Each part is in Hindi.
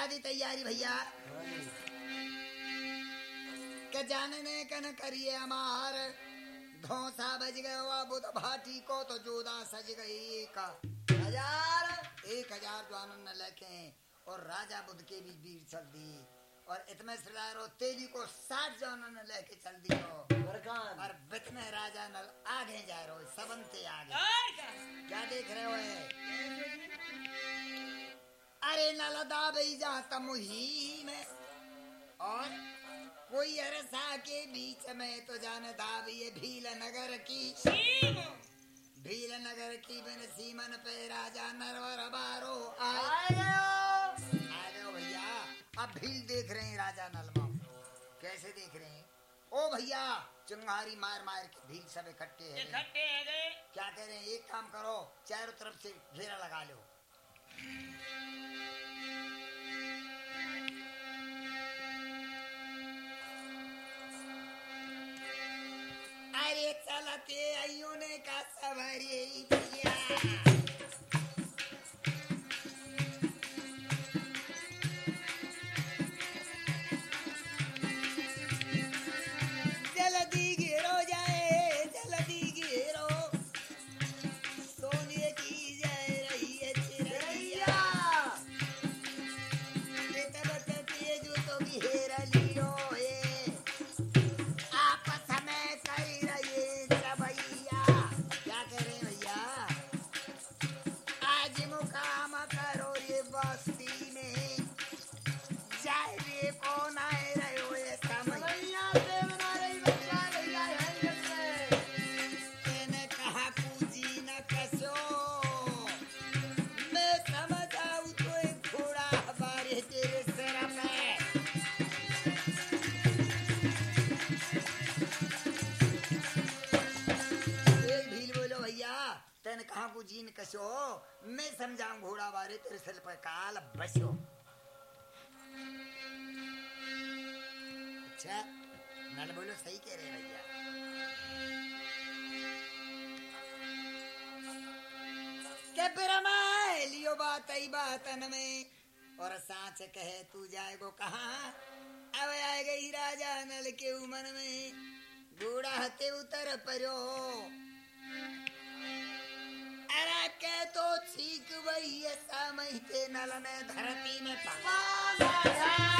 करा दी तैयारी भैया। के जानने कन करिए हमार धोसा बज गयो अब तो भाटी को तो जोदा सज गई एक। हज़ार एक हज़ार जो आनंद लेके और राजा बुद्ध के भी वीर चल दी और इतने सरदार तेली को साठ जानन लेके चल दियो। और बित में राजा नल आगे जा रहे हो सबनते आगे। क्या? देख रहे हो? अरे नलदा बई जाता मुही में। और कोई अरसा के बीच में तो जान दाब ये भील नगर की। भील नगर की बिन सीमन पे राजा नरवर बारो आए। आए आ गए भैया अब भील देख रहे हैं राजा नलमा। कैसे देख रहे हैं? ओ भैया चुंगारी मार मार के भील सब इकट्ठे हैं। इकट्ठे है क्या कह रहे हैं? एक काम करो चारों तरफ़ से घेरा लगा लो। अरे चलते अयो ने का सवारी भैया काल बसो अच्छा नल बोलो, सही कह रहे हैं भैया। लियो बात आई बातन में। और साच कहे, तू जाएगो कहा? अब आए गई राजा नल के उमन में। घोड़ा हते उतर परो वही नल में धरती में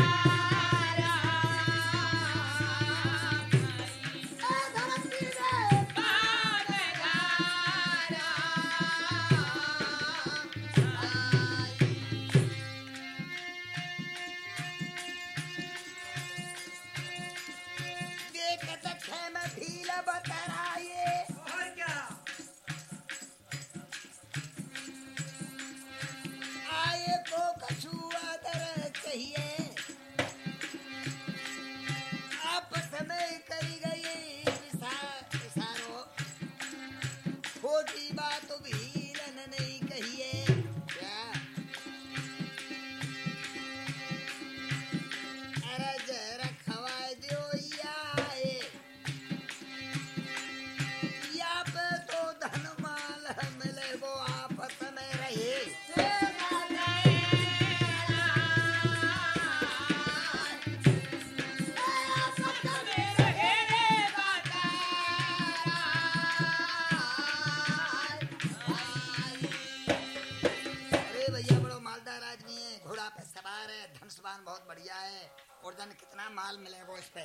माल मिलेगा इस पे।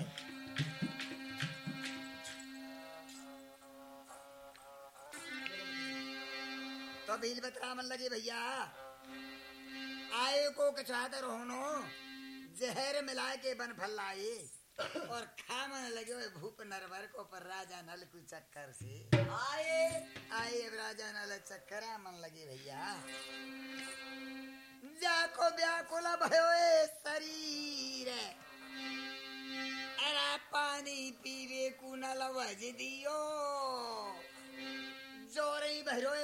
तो भील बतरा मन लगे भैया आए को कचादर होनो जहर मिला के बन फल लाए और खा मन लगे हुए भूप नरवर को पर राजा नल को चक्कर से। आए। आए अब राजा नल चक्कर मन लगे भैया। जाको व्याकुल भयो शरीर। अरे पानी पीवे को नल वज दियो जोरे भरो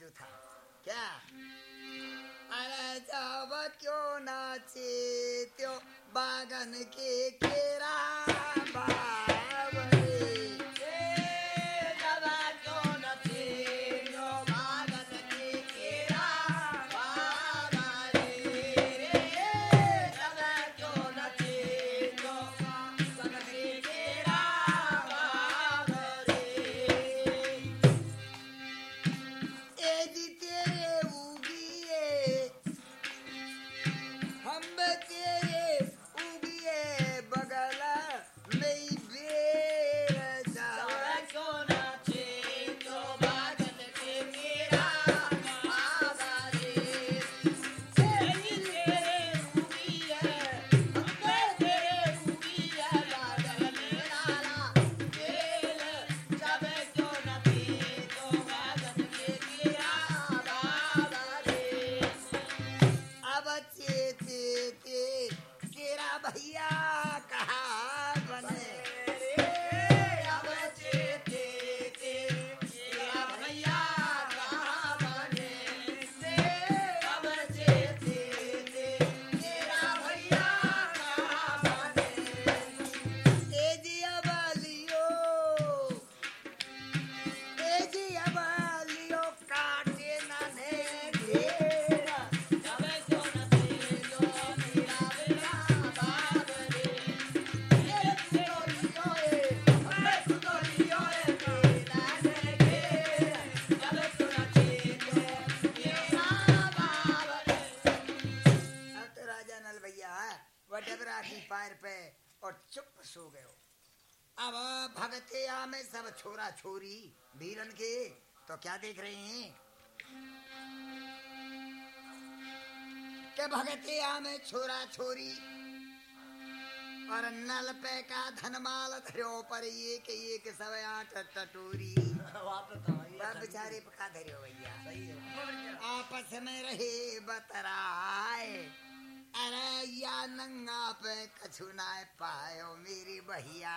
जो था। क्या? अरे जब क्यों नाचे त्यो बागन के केरा सब छोरी भीरन के तो क्या देख रहे हैं? के भगते में छोरा छोरी? और नल पे का धनमाल धरो पर एक एक सब आठ टटोरी। बेचारे पका धरो भैया। आपस में रहे बतराए। अरे या नंगा पे कछु ना पायो मेरी भैया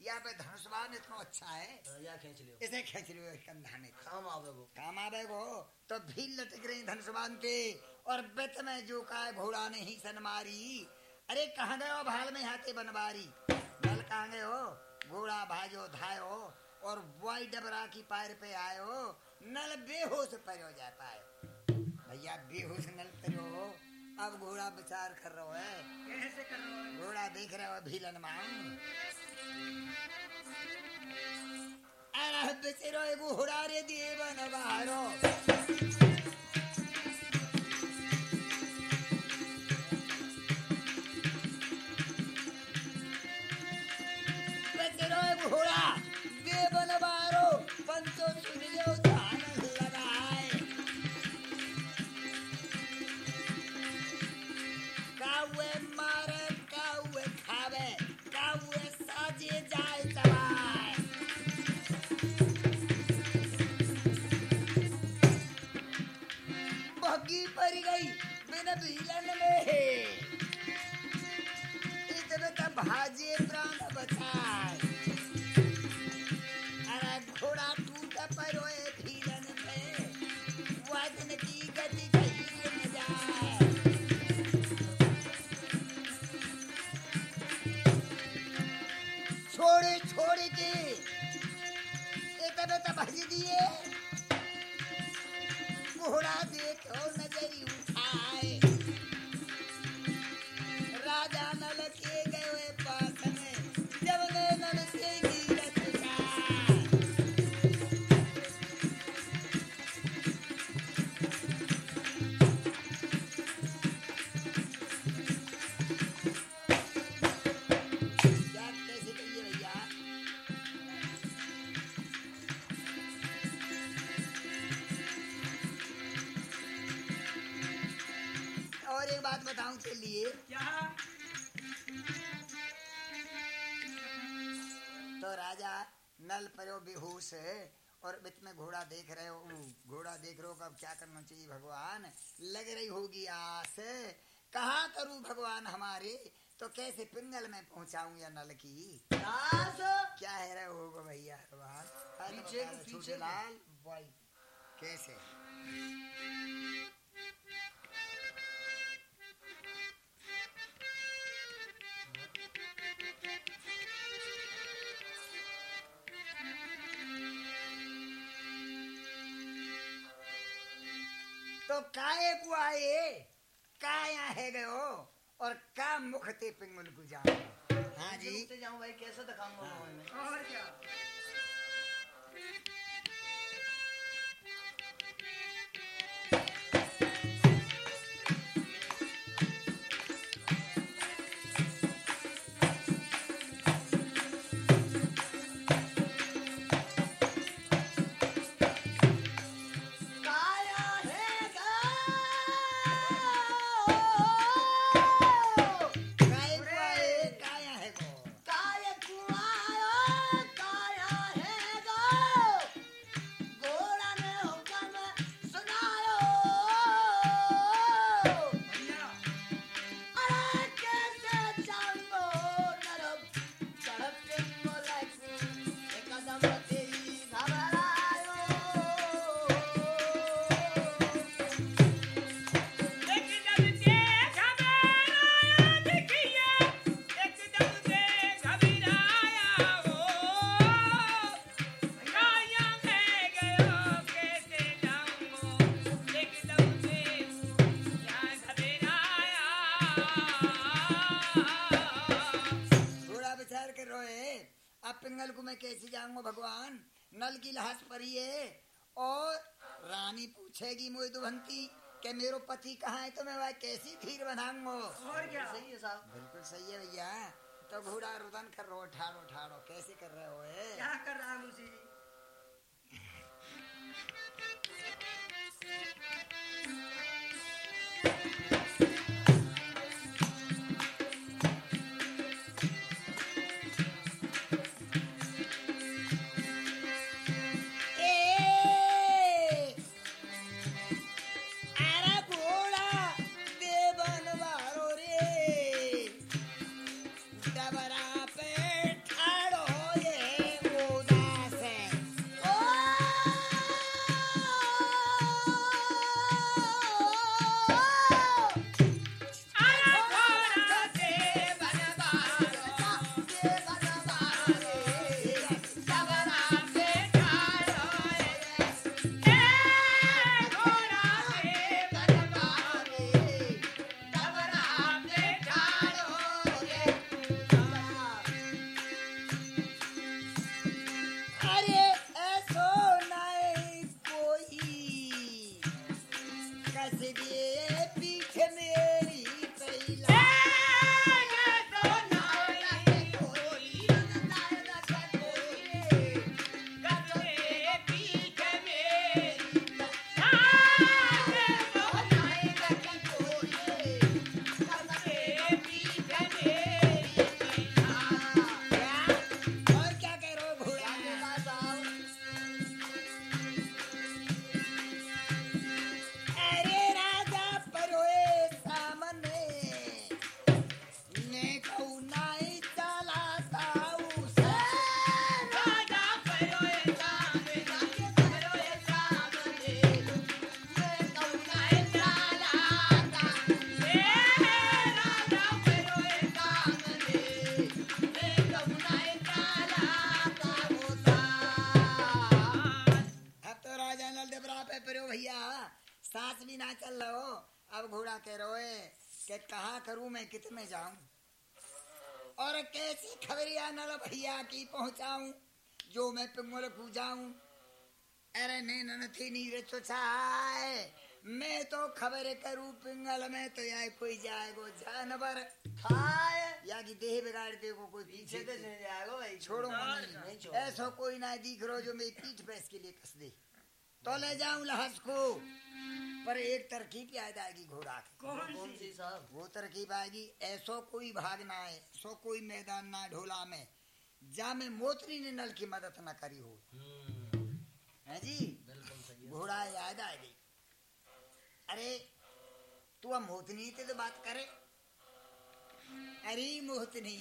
यहाँ पे धनुष्वान इतना अच्छा है। इसे खींच लियो इस कंधा में काम आवे गो तो भील लटक रही धनुष्वान के और बेत में जो का घोड़ा नहीं ही सन मारी अरे कहाँ गए हो भाल में हाथे बनवारी? नल कहाँ गए हो? घोड़ा भाजो धायो और वाई डबरा की पैर पे आयो। नल बेहोश पर हो जाता है। भैया बेहोश नल करो अब घोड़ा विचार कर रहे है। कैसे कर रहे हो? घोड़ा देख रहे हो भीलन माऊ अरे बेचारो एगो घोड़ा रे दिए बारो। भीलन में। इतने तो भाजे प्राण बचाए। अरे घोड़ा टूट पर भीलन में। वज़न की गति कहीं न जाए। छोड़े, छोड़ के। इतने तो भज दिए। है और बीच में घोड़ा देख रहे हो घोड़ा देख रहे हो कब क्या करना चाहिए भगवान? लग रही होगी आस। कहा करूँ भगवान हमारे? तो कैसे पिंगल में पहुंचाऊं या नल की? दास क्या है रहे होगा भैया भगवान? बता छोटे लाल कैसे? तो काए को आए? काया है? गयो और का मुखते पिंगुल को जाओ हाँ जी। जाऊँ भाई कैसे दिखाऊँगा। और काया? पूछेगी मुझे दुभंती कि मेरो पति कहा है तो मैं वह कैसी खीर बनाऊंगो? सही है साहब। बिल्कुल सही है भैया। तो घोड़ा रुदन कर रो ठाड़ो ठाड़ो कैसे कर रहे हो क्या कर रहा हूँ कहाँ करूँ मैं कितने जाऊँ? और कैसी खबरिया नल भैया की पहुंचाऊं? जो मैं पिंगल को जाऊँ? अरे नहीं न थी नीरे चुचाए मैं तो खबर करूँ पिंगल में तो या कोई जाएगो जानवर खाए। या की देह बिगाड़ देगो कोई पीछे चले जाएगा भाई। छोड़ो नहीं छोड़ो। ऐसा कोई ना दिख रहा जो मेरी पीठ पे इसके लिए कस दे। तो ले जाऊँ लहस को। पर एक तरकीब याद आएगी घोड़ा कौन कौन सी साहब? वो तरकीब आएगी ऐसो कोई भाग ना है सो कोई मैदान ना ढोला में। जा में मोतरी ने नल की मदद ना करी हो। हम्म। है जी? घोड़ा याद आएगी अरे तू हम मोतनी से तो बात करे। अरे मोहतनी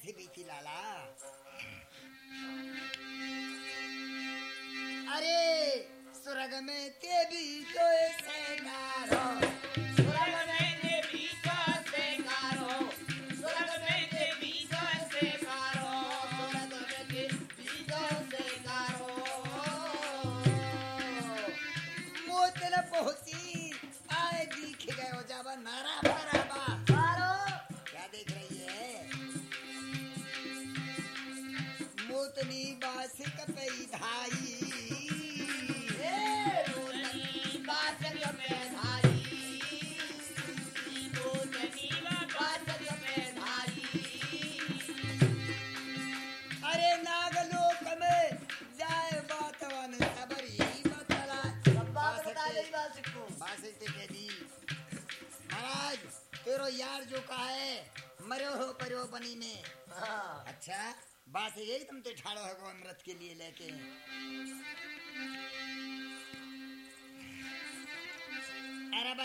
se ventilará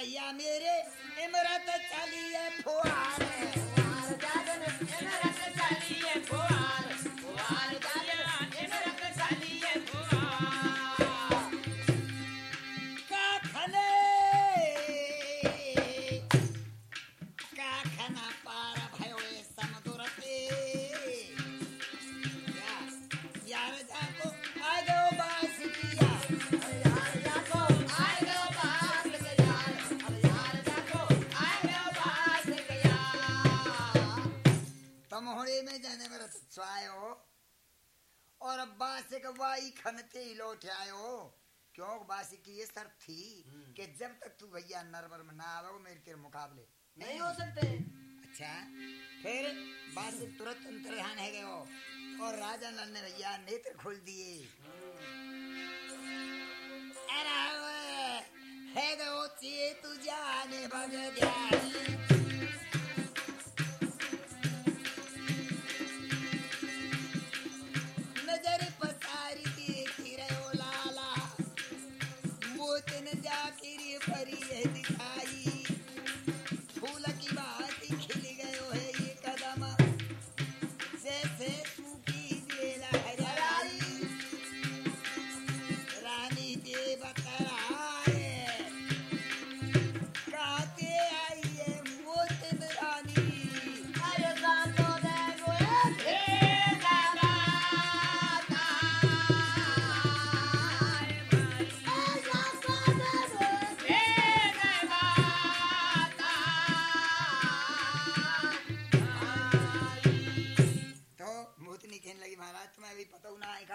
e a merece. से वाई खनते ही लौट आयो। क्यों? बासी की ये शर्त थी हम्म। कि जब तक तू भैया नरवर में ना आवे मेरे तेरे मुकाबले। नहीं हो सकते। अच्छा फिर बासी तुरंत अंतर्ध्यान है गयो और राजा नल ने भैया नेत्र खोल दिए। अरे है गयो चे तू जाने भग ध्यानी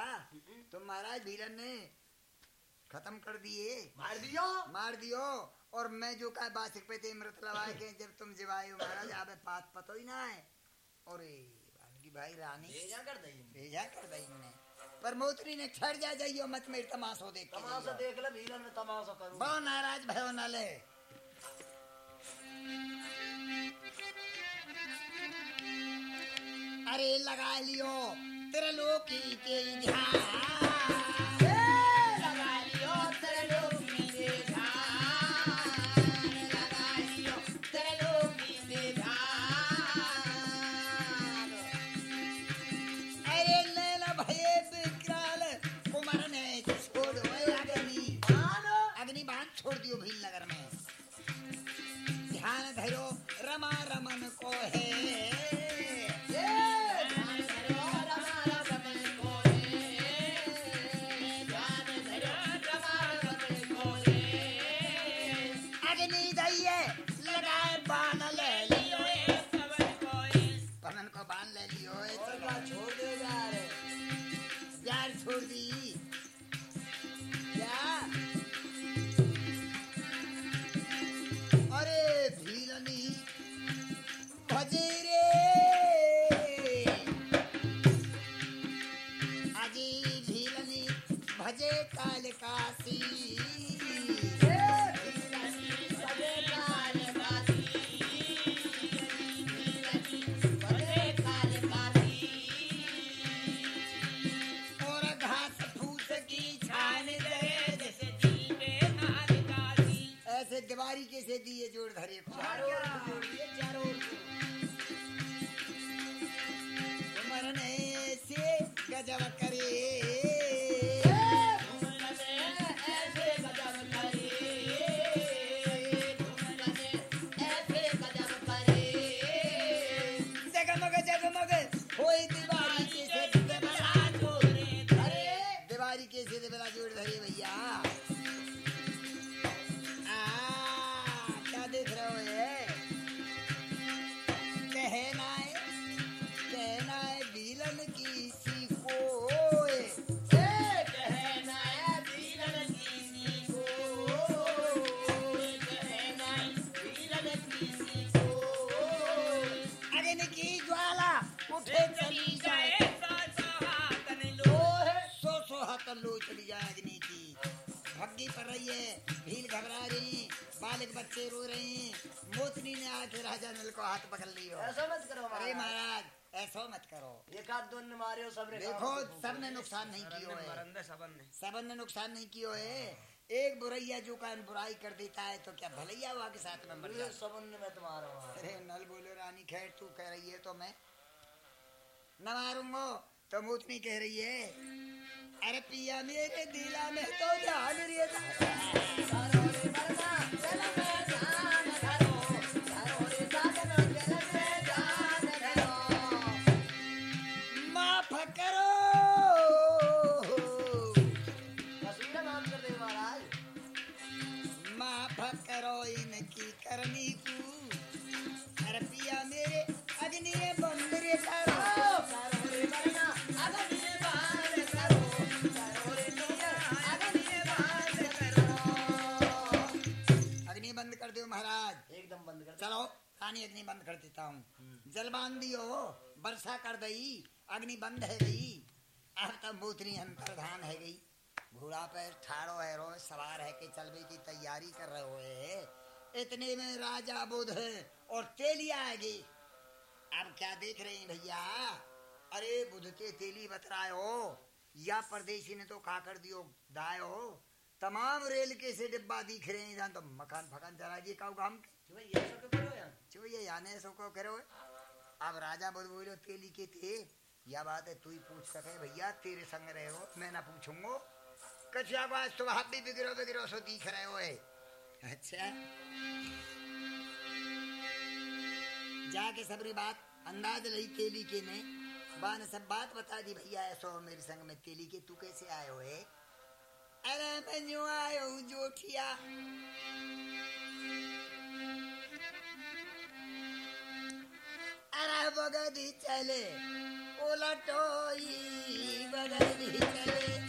महाराज भीलन ने खत्म कर दिए। मार दियो। मार दियो। और मैं जो का बासिक पे ते मृत लवाए के जब तुम जिवायो महाराज आबे पात पतो ही ना है और की भाई रानी। भेजा कर दई भेजा कर दई ने पर मोतरी ने छड़ जा जाइयो मत मेरे तमाशो देख के तमाशा देख ले भीलन में तमाशा करूँ। बड़ो नाराज़ भयो न ले। अरे लगा लियो। त्रिलोकी के ध्यान भजे हाथ लो चली जाए अग्नि की। भग्गी पर रही है भील घबरा रही बालक बच्चे रो रहे हैं। मोतनी ने आके राजा नल को हाथ पकड़ लियो। ऐसा मत करो अरे महाराज ऐसा मत करो। एक आध दोन ने मारे हो सब रे देखो सबने नुकसान नहीं कियो है। सबन। ने नुकसान नहीं कियो है। एक बुरैया जो का बुराई कर देता है तो क्या भलैया हुआ के साथ में मर जाता सबन में तुम्हारा अरे नल बोलो रानी खैर तू कह रही है तो मैं न मारूँगा तो मोतनी कह रही है अरे पिया मेरे दिला में तो जान रे रानी अग्नि बंद कर देता हूँ। जल बाँध दियो वर्षा कर दई, अग्नि बंद है गई। अब तब मोतनी अंतर्धान है गई। घोड़ा पे ठाड़ो है रो सवार है के चलने की तैयारी कर रहे हुए इतने में राजा बुध और तेलिया आ गई। अब क्या देख रहे हैं भैया? अरे, बुध के तेली बतराए हो या परदेशी ने तो खा कर दियो दाए हो तमाम रेल के से डिब्बा दिख रहे हैं तो मकान फकान चला जी काउ गाम के जो अब राजा बुध बोलो तेली के थे। या बात है? तू ही पूछ सके भैया, तेरे संग रहे हो। मैं ना पूछूंगो। कछुआ को आज सुबह भी बिगड़ो बिगड़ो, सो दिख रहे हो है अच्छा। जाके सबरी बात, अंदाज लई तेली के ने। बान सब बात बता दी भैया, ऐसो मेरे संग में तेली के। तू कैसे आए हो अरे मैं यूँ आयो जोठिया। अरे बगदी चले उलटोई बगदी चले।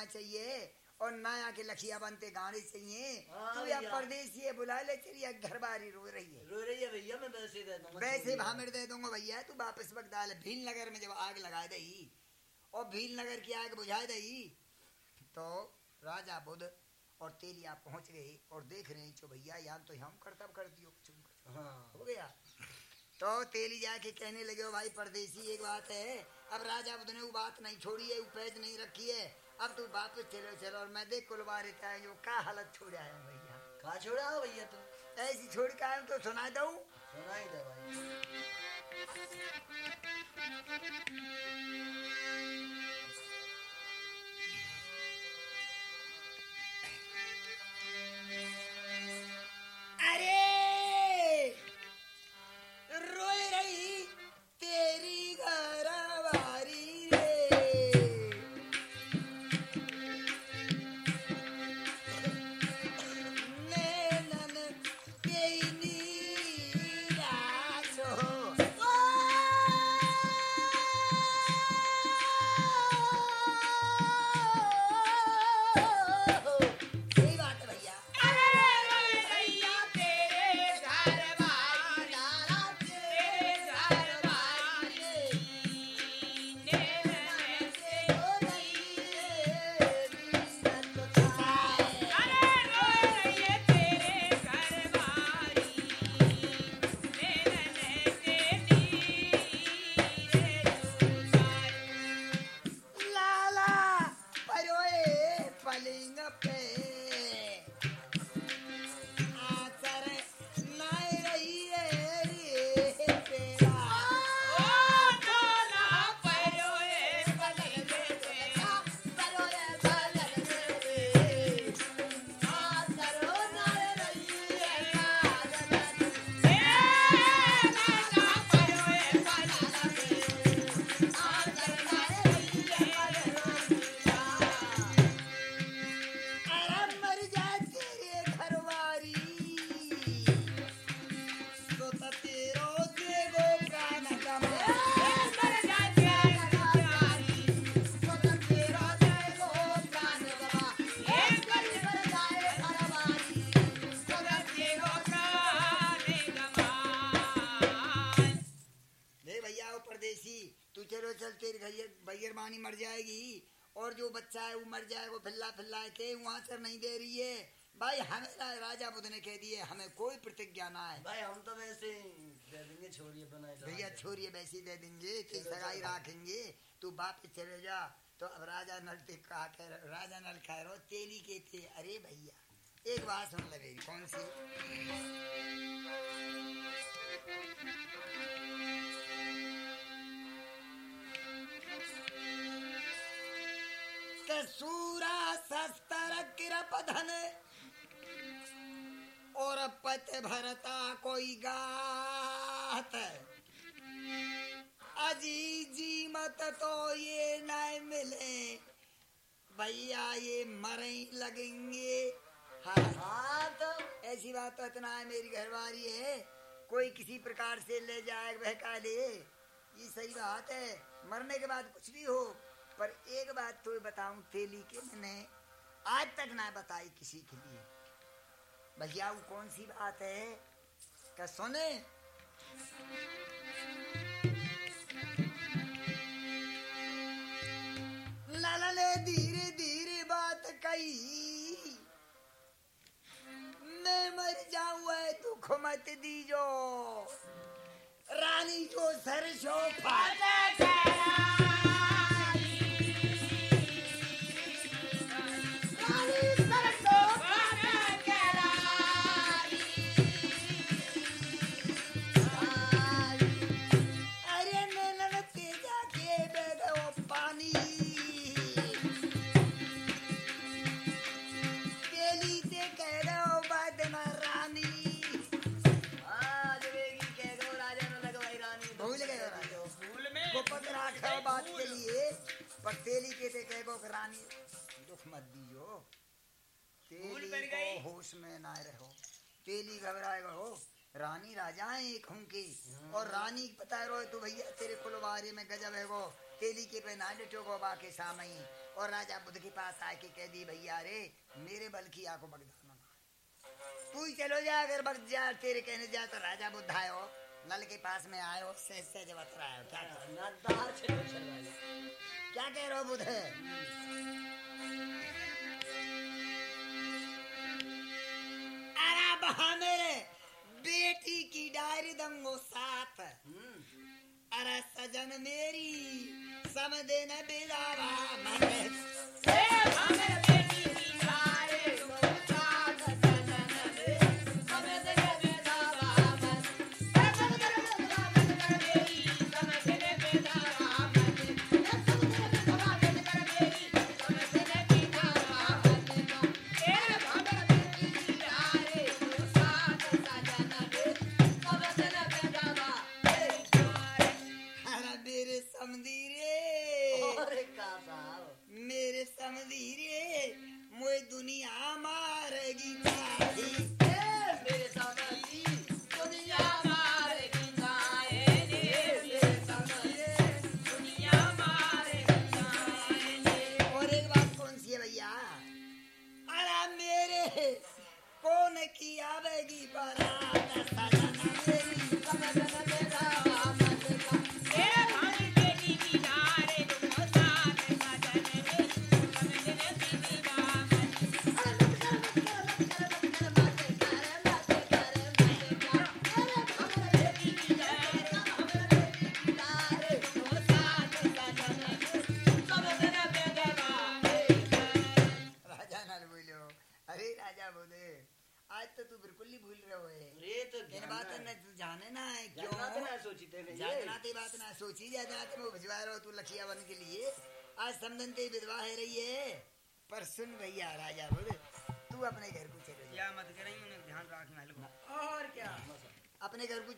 की चाहिए और नया के लखिया बनते गाने चाहिए। हाँ तू या भैया। परदेसी बुला ले तेरी या घर बारी रो रही है। रो रही है भैया मैं वैसे दे दूँगा। वैसे भामिर दे दूँगा भैया तू वापस वक्त डाल भील नगर में जब आग लगा दई और भील नगर की आग बुझा दई तो राजा बुध और तेलिया पहुँच गए और देख रहे हैं चो भैया यहाँ तो हम कर्तव्य कर दियो चुम कर। हाँ। हो गया? तो तेली जाके कहने लगे "ओ भाई परदेसी एक बात है अब राजा बुद्ध ने वो बात नहीं छोड़ी है वो पैज नहीं रखी है अब तू वापस चलो चलो और मैं देख कुलवारे है जो का हालत छोड़ है भैया। कहा छोड़ा हो भैया तू? ऐसी छोड़ के आयो तो सुना दो। सुना ही दे भाई। हमें कोई प्रतिज्ञा ना है। भाई हम तो वैसे दे देंगे छोड़िए बनाए भैया छोरिए वैसी दे देंगे कि सगाई रखेंगे तू वापस चले जा। तो अब राजा नल ते कहा कह राजा नल कह रहो तेली के थे। अरे भैया एक बात सुन ले मेरी कौन सी? सूरा शस्त्र किरपधन और पत भरता कोई गात। अजी जी मत तो ये न मिले। भैया ये मरे लगेंगे। हाँ। हाँ तो ऐसी बात तो इतना है मेरी घरवारी है। कोई किसी प्रकार से ले जाए बहका ले ये सही बात है। मरने के बाद कुछ भी हो पर एक बात तो बताऊँ तेली के मैंने। आज तक ना बताई किसी के लिए। भैया, वो कौन सी बात है? क्या सुने? लाला ने धीरे धीरे बात कही। मैं मर जाऊँ है दुख मत दीजो। रानी जो सर सरसों फाट पत्र बात के लिए पर तेली के ते कह गो रानी दुख मत दियो। तेली को होश में ना रहो। तेली घबराए हो रानी राजा है एक हूँ। और रानी पता रहो तो भैया तेरे कुलवारे में गजब है वो। तेली के पे ना डटो बाबा के सामने ही। और राजा बुद्ध के पास आके कह दी भैया रे मेरे बल की आको बगदाना तू ही चलो जा अगर बग जा तेरे कहने जा तो राजा बुद्ध आयो। नल के पास में आयो से से जब आयो क्या कह ना दार छेड़ो छेड़वाले क्या कह रहे हो बुद्ध अरे बहा मेरे बेटी की डायरी दंगो साथ। हम्म। अरे सजन मेरी समझे न बिलावा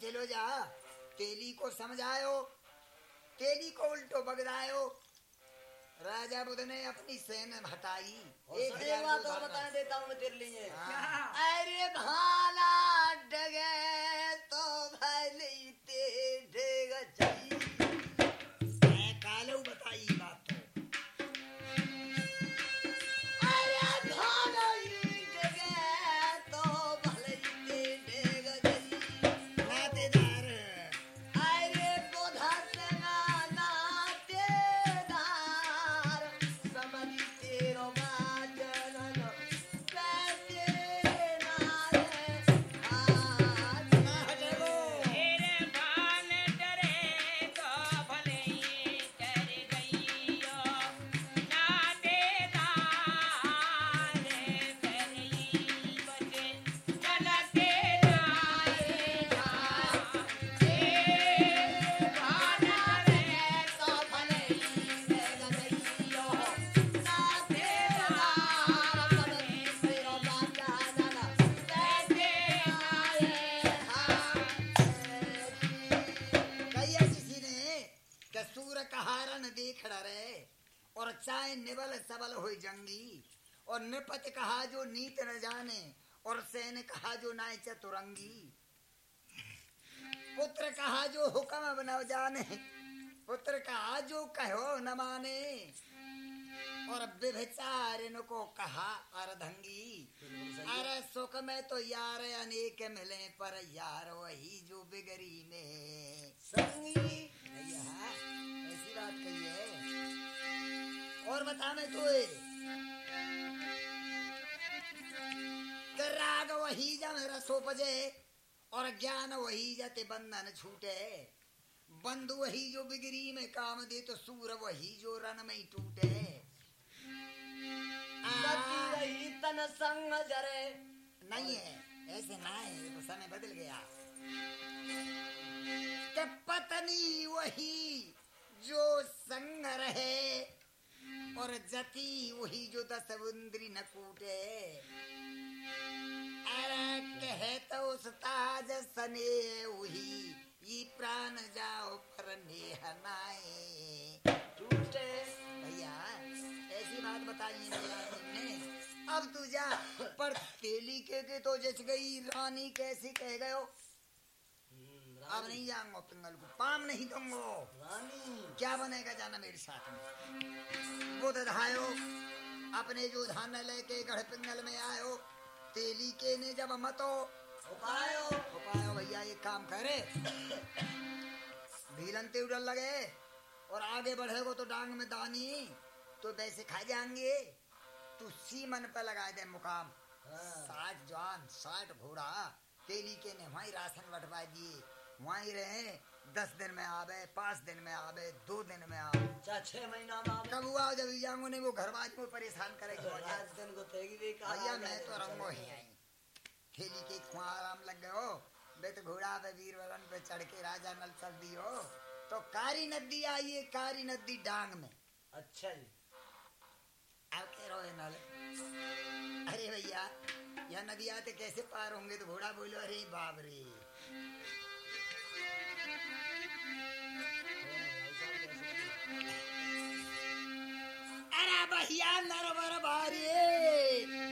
चलो जा। तेली को समझायो। तेली को उल्टो बगदायो। राजा बुद्ध ने अपनी सेना हटाई। एक सही बात और बता देता हूँ तेरे लिए। हाँ। अरे भाला और निपत कहा जो नीत न जाने और सैन कहा जो नाय चतुरंगी। पुत्र कहा जो हुक्म न जाने पुत्र कहा जो कहो न माने और विभचारिन को कहा अर्धंगी। अरे सुख में तो यार अनेक मिले पर यार वही जो बिगरी में। संगी। ऐसी बात कही है। और बता मैं तो राग वही जन रसोपजे और ज्ञान वही जते बंधन छूटे। बंधु वही जो बिगड़ी में काम दे तो सूर वही जो रन में ही टूटे तन संग जरे। नहीं है ऐसे ना है तो समय बदल गया। कि पत्नी वही जो संग रहे और जति वही जो दस इंद्री न कूटे। अरे कहे तो उस ताज सने वही ये प्राण जाओ पर नेह नाए। टूटे भैया ऐसी बात बताई है अब तू जा पर तेली के के तो जच गई रानी कैसी कह गयो अब नहीं जाऊँगा पिंगल को पाम नहीं दूँगा। रानी। क्या बनेगा जाना मेरे साथ में? वो धायो अपने जो धान लेके गढ़ पिंगल में आयो तेली के ने जब मतो। उपायो उपायो भैया एक काम करे। भीलनते उड़ल लगे और आगे बढ़ेगो तो डांग में दानी तो वैसे खा जाएँगे। तू सीमन पे लगा दे मुकाम। हाँ। साठ जवान साठ घोड़ा तेली के ने वहीं राशन बटवा दिए। वहीं रहे दस दिन में आवे पाँच दिन में आवे दो दिन में आवे। चाहे छह महीना में आवे। कब हुआ जब जाऊँगे नहीं वो घर घरवाज को परेशान करेगी वजह आज दिन को तेगी भी कहा भैया मैं तो रंगो ही आई। थैली के खुआ आराम लग गए हो बे तो घोड़ा पे वीर वरण पे चढ़ के राजा नल सब दियो तो कारी नदी आई है कारी नदी डांग में। अच्छा जी। अब कह रहे नल। अरे भैया यह नदी आते कैसे पार होंगे तो घोड़ा बोलो अरे बाप बहिया नरबर बारे!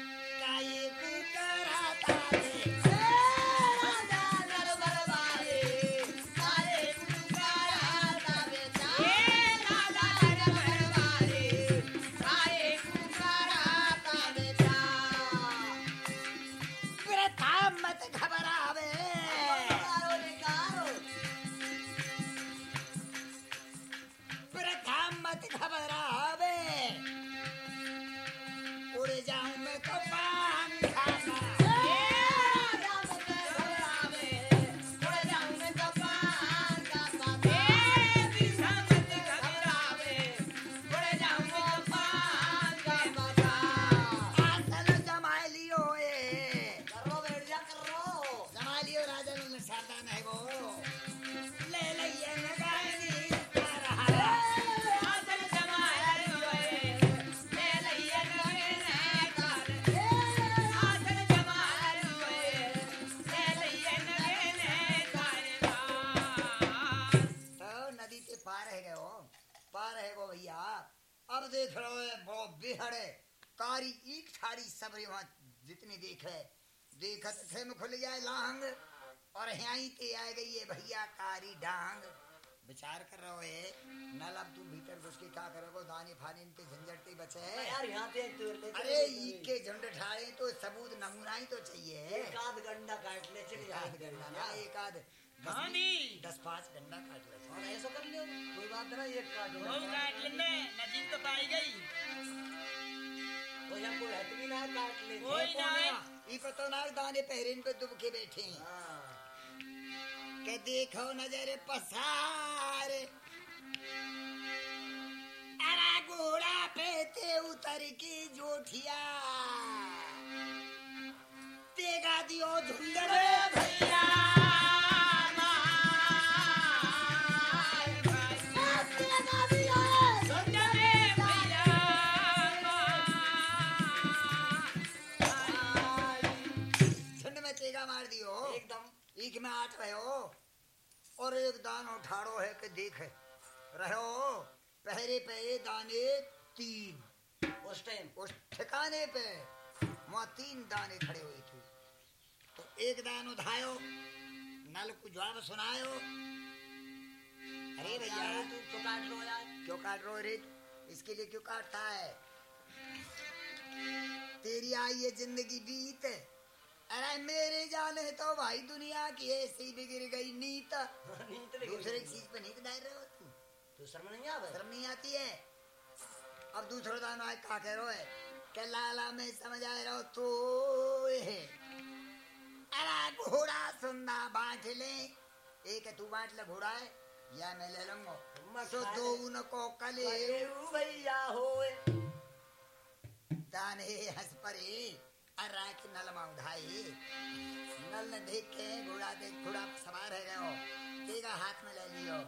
विचार कर रहे है नल अब तू भीतर घुस के क्या करोगे दाने फाने इनके झंझट से बचे है। यार यहाँ पे अरे ईक के झुंड ठाड़े तो सबूत नमूना ही तो चाहिए। एक आध गंडा काट ले चल एक आध गंडा ना एक आध दस- पाँच गंडा काट ले। और ऐसा कर लियो। कोई बात ना एक काट लो। काट लेंगे नजीक तो पाई गई। वो यहाँ कोई हट भी ना काट ले। कोई ना। है। ई पतो ना दाने पहरेन पे दुब के बैठे हैं। हाँ। के देखो नज़र पसार। जवाब सुनायो। अरे भैया। तू तो काट लो यार? क्यों काट हो रे इसके लिए क्यों काटता है? तेरी आई है ज़िंदगी बीत। अरे मेरे जाने तो भाई दुनिया की ऐसी बिगड़ गई नीत। दूसरे चीज़ पे नीत डाल रहे हो तुम तू शर्म नहीं आवे? शर्म नहीं आती है। अब दूसरा दाना है का कह रहे हो? के लाला में समझ आ रहा हो तो है। अरे घोड़ा सुनना बांट ले। एक तू बांट ले घोड़ा है या मैं ले लूँगा। तो दो उनको कले। भैया होए। दाने हंस परे अर्रा की नल में उठाई नल ने देख के घोड़ा देख घोड़ा सवार है गयो तेगा हाथ में ले लियो।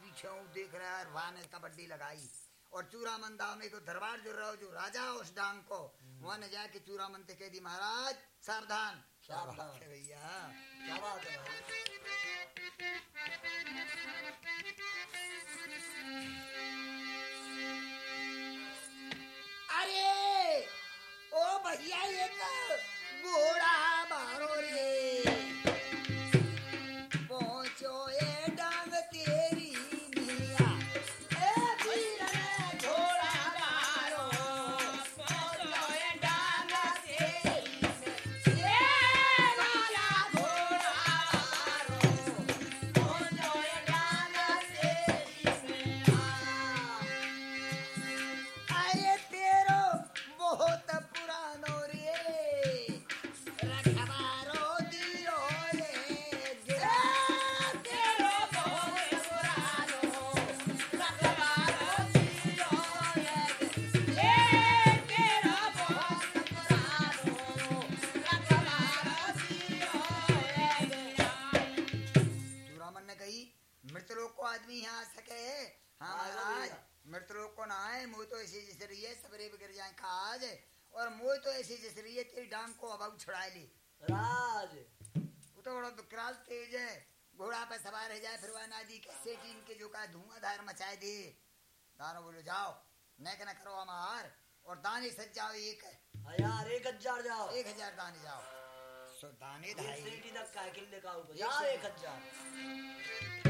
पीछे हूँ देख रहा है वहाँ ने कबड्डी लगाई। और चूरामन दाव ने तो दरबार जो रहो जो राजा उस डांग को वहाँ ने जाके चूरामन ते कह दी महाराज सावधान। क्या बात है भैया क्या बात है अरे ओ भैया एक घोड़ा दानो बोलो जाओ मैं न करो हमार और दानी सज जाओ एक। हज़ार यार एक हज़ार जाओ। एक हज़ार दानी जाओ। सो दाने धाई सीटी तक का है किले का ऊपर एक जाओ से- एक हज़ार।